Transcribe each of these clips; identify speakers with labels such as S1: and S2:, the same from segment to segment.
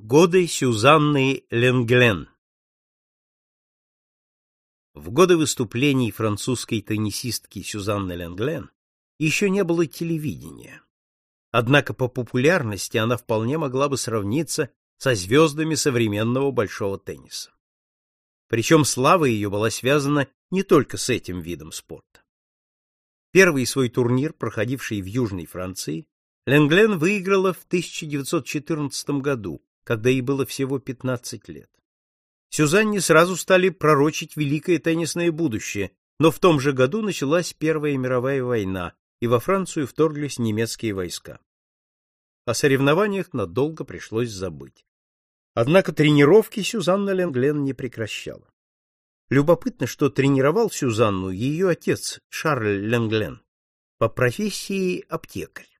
S1: Годы Сюзанны Ленглен В годы выступлений французской теннисистки Сюзанны Ленглен еще не было телевидения. Однако по популярности она вполне могла бы сравниться со звездами современного большого тенниса. Причем слава ее была связана не только с этим видом спорта. Первый свой турнир, проходивший в Южной Франции, Ленглен выиграла в 1914 году, когда ей было всего 15 лет. Сюзанне сразу стали пророчить великое теннисное будущее, но в том же году началась Первая мировая война, и во Францию вторглись немецкие войска. О соревнованиях надолго пришлось забыть. Однако тренировки Сюзанна Ленглен не прекращала. Любопытно, что тренировал Сюзанну ее отец Шарль Ленглен, по профессии аптекарь.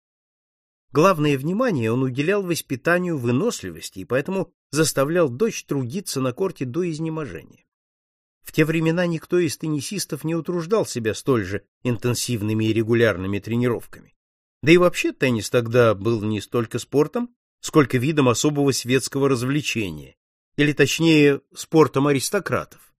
S1: Главное внимание он уделял воспитанию выносливости и поэтому заставлял дочь трудиться на корте до изнеможения. В те времена никто из теннисистов не утруждал себя столь же интенсивными и регулярными тренировками. Да и вообще теннис тогда был не столько спортом, сколько видом особого светского развлечения, или точнее, спортом аристократов.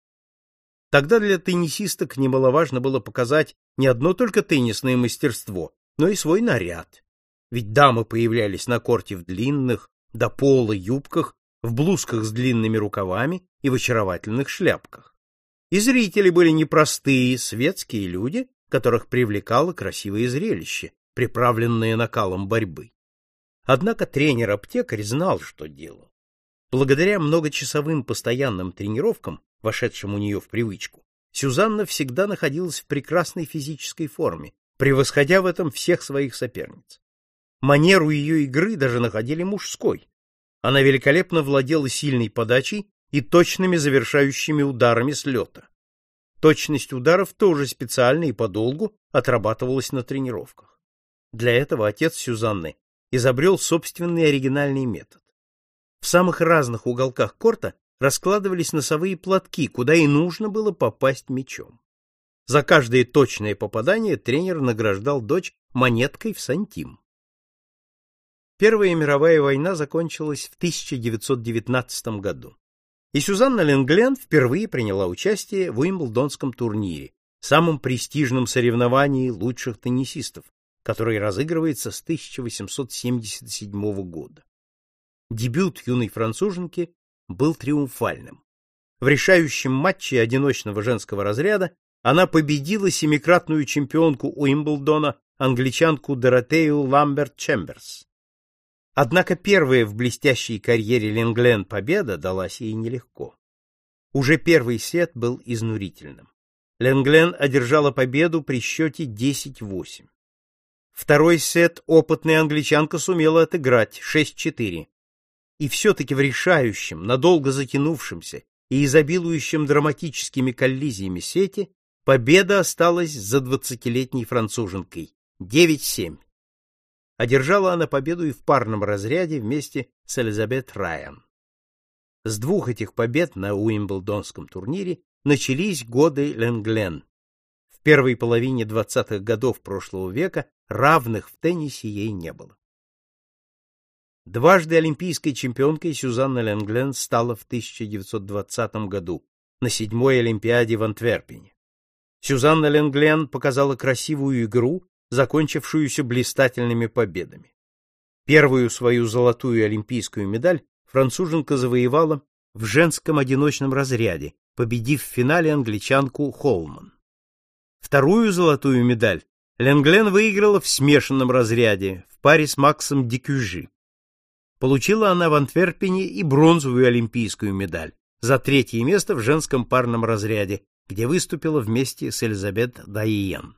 S1: Тогда для теннисисток немаловажно было показать не одно только теннисное мастерство, но и свой наряд, ведь дамы появлялись на корте в длинных, до пола юбках, в блузках с длинными рукавами и в очаровательных шляпках. И зрители были непростые, светские люди, которых привлекало красивое зрелище, приправленное накалом борьбы. Однако тренер-аптекарь знал, что делал. Благодаря многочасовым постоянным тренировкам, вошедшим у нее в привычку, Сюзанна всегда находилась в прекрасной физической форме, превосходя в этом всех своих соперниц. Манеру ее игры даже находили мужской. Она великолепно владела сильной подачей и точными завершающими ударами с лета. Точность ударов тоже специально и подолгу отрабатывалась на тренировках. Для этого отец Сюзанны изобрел собственный оригинальный метод. В самых разных уголках корта раскладывались носовые платки, куда и нужно было попасть мячом. За каждое точное попадание тренер награждал дочь монеткой в сантим. Первая мировая война закончилась в 1919 году. И Сюзанна Ленглен впервые приняла участие в Уимблдонском турнире, самом престижном соревновании лучших теннисистов, который разыгрывается с 1877 года. Дебют юной француженки был триумфальным. В решающем матче одиночного женского разряда она победила семикратную чемпионку Уимблдона, англичанку Доротею Ламберт Чемберс. Однако первая в блестящей карьере Ленглен победа далась ей нелегко. Уже первый сет был изнурительным. Ленглен одержала победу при счете 10-8. Второй сет опытная англичанка сумела отыграть 6-4. И все-таки в решающем, надолго затянувшемся и изобилующем драматическими коллизиями сете победа осталась за двадцатилетней француженкой 9-7 одержала она победу и в парном разряде вместе с Элизабет Райан. С двух этих побед на Уимблдонском турнире начались годы Ленглен. В первой половине двадцатых годов прошлого века равных в теннисе ей не было. Дважды олимпийской чемпионкой Сюзанна Ленглен стала в 1920 году на седьмой Олимпиаде в Антверпене. Сюзанна Ленглен показала красивую игру закончившуюся блистательными победами. Первую свою золотую олимпийскую медаль француженка завоевала в женском одиночном разряде, победив в финале англичанку Холман. Вторую золотую медаль Ленглен выиграла в смешанном разряде в паре с Максом Дикюжи. Получила она в Антверпене и бронзовую олимпийскую медаль за третье место в женском парном разряде, где выступила вместе с Элизабет Дайен.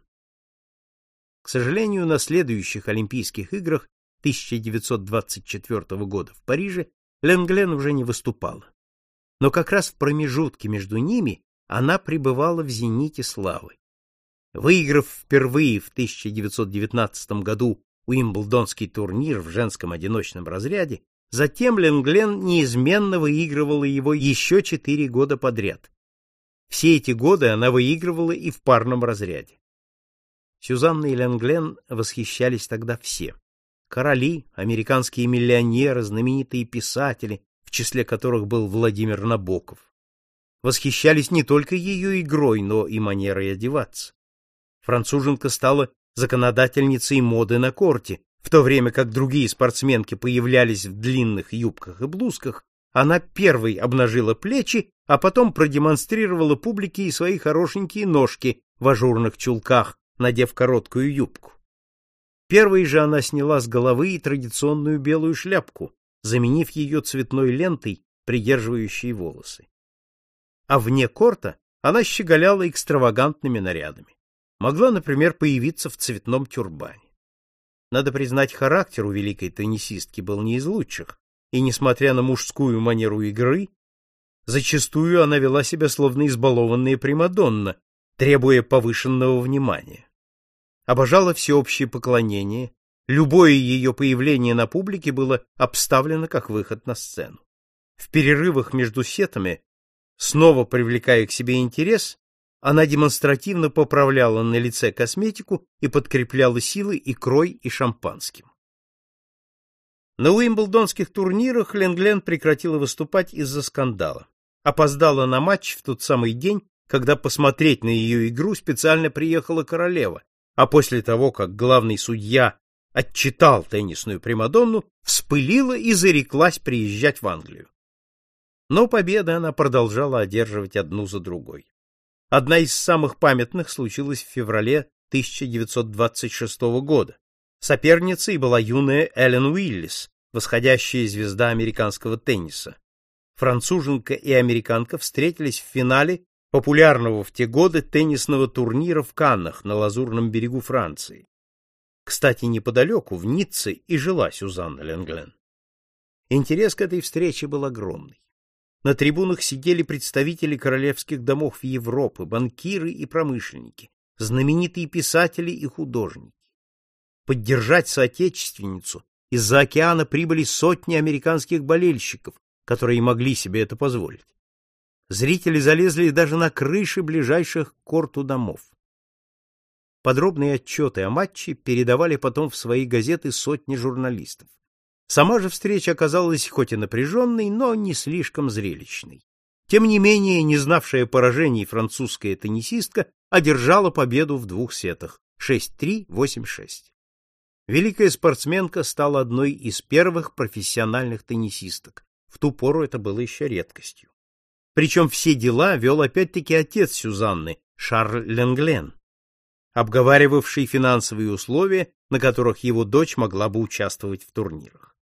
S1: К сожалению, на следующих Олимпийских играх 1924 года в Париже Ленглен уже не выступала. Но как раз в промежутке между ними она пребывала в зените славы. Выиграв впервые в 1919 году Уимблдонский турнир в женском одиночном разряде, затем Ленглен неизменно выигрывала его еще четыре года подряд. Все эти годы она выигрывала и в парном разряде. Сюзанной Ленглен восхищались тогда все. Короли, американские миллионеры, знаменитые писатели, в числе которых был Владимир Набоков. Восхищались не только ее игрой, но и манерой одеваться. Француженка стала законодательницей моды на корте, в то время как другие спортсменки появлялись в длинных юбках и блузках, она первой обнажила плечи, а потом продемонстрировала публике и свои хорошенькие ножки в ажурных чулках, надев короткую юбку. Первой же она сняла с головы и традиционную белую шляпку, заменив ее цветной лентой, придерживающей волосы. А вне корта она щеголяла экстравагантными нарядами. Могла, например, появиться в цветном тюрбане. Надо признать, характер у великой теннисистки был не из лучших, и, несмотря на мужскую манеру игры, зачастую она вела себя словно избалованная Примадонна, требуя повышенного внимания. Обожала всеобщее поклонение, любое ее появление на публике было обставлено как выход на сцену. В перерывах между сетами, снова привлекая к себе интерес, она демонстративно поправляла на лице косметику и подкрепляла силы икрой и шампанским. На Уимблдонских турнирах Ленглен прекратила выступать из-за скандала. Опоздала на матч в тот самый день, когда посмотреть на ее игру специально приехала королева, а после того, как главный судья отчитал теннисную примадонну, вспылила и зареклась приезжать в Англию. Но победы она продолжала одерживать одну за другой. Одна из самых памятных случилась в феврале 1926 года. Соперницей была юная Эллен Уиллис, восходящая звезда американского тенниса. Француженка и американка встретились в финале популярного в те годы теннисного турнира в Каннах на Лазурном берегу Франции. Кстати, неподалеку, в Ницце, и жила Сюзанна Ленглен. Интерес к этой встрече был огромный. На трибунах сидели представители королевских домов Европы, банкиры и промышленники, знаменитые писатели и художники. Поддержать соотечественницу из-за океана прибыли сотни американских болельщиков, которые могли себе это позволить. Зрители залезли даже на крыши ближайших к корту домов. Подробные отчеты о матче передавали потом в свои газеты сотни журналистов. Сама же встреча оказалась хоть и напряженной, но не слишком зрелищной. Тем не менее, не знавшая поражений французская теннисистка одержала победу в двух сетах 6-3, 8-6. Великая спортсменка стала одной из первых профессиональных теннисисток. В ту пору это было еще редкостью. Причем все дела вел опять-таки отец Сюзанны, Шарль Ленглен, обговаривавший финансовые условия, на которых его дочь могла бы участвовать в турнирах.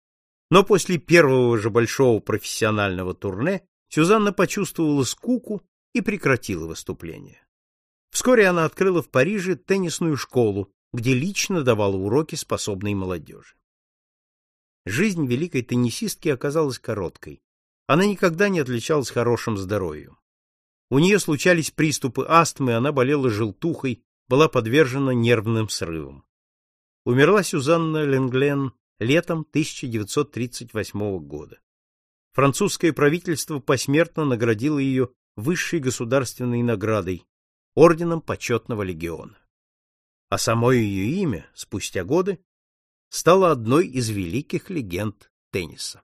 S1: Но после первого же большого профессионального турне Сюзанна почувствовала скуку и прекратила выступление. Вскоре она открыла в Париже теннисную школу, где лично давала уроки способной молодежи. Жизнь великой теннисистки оказалась короткой. Она никогда не отличалась хорошим здоровьем. У нее случались приступы астмы, она болела желтухой, была подвержена нервным срывам. Умерла Сюзанна Ленглен летом 1938 года. Французское правительство посмертно наградило ее высшей государственной наградой орденом почетного легиона. А само ее имя спустя годы стало одной из великих легенд тенниса.